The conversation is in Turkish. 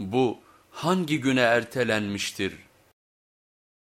bu hangi güne ertelenmiştir?''